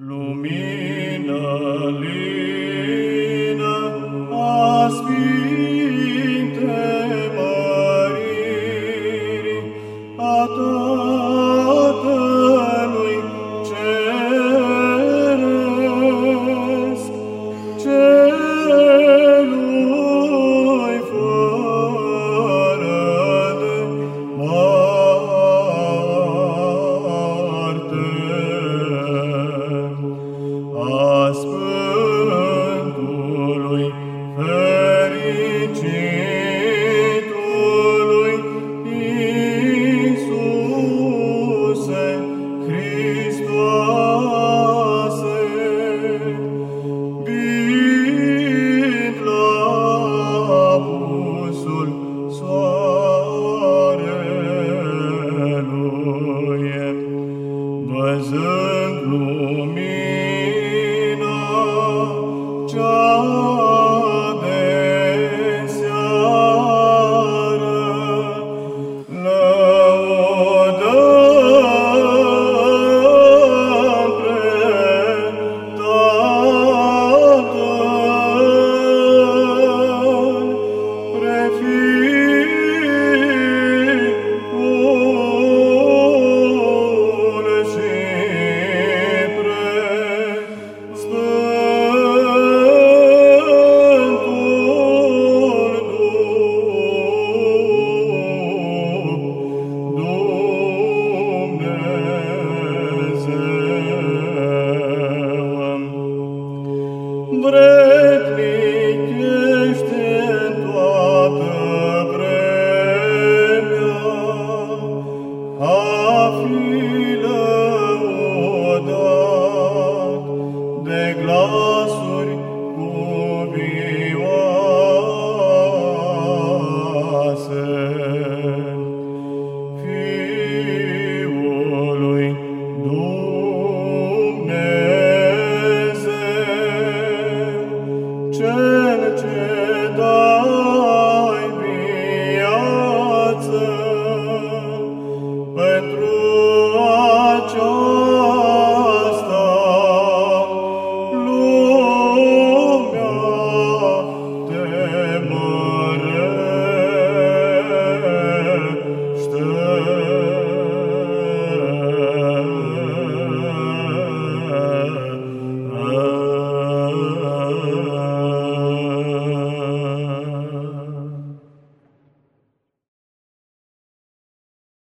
Lumina lina aspinte Marii, a Georgia. file o dat de glas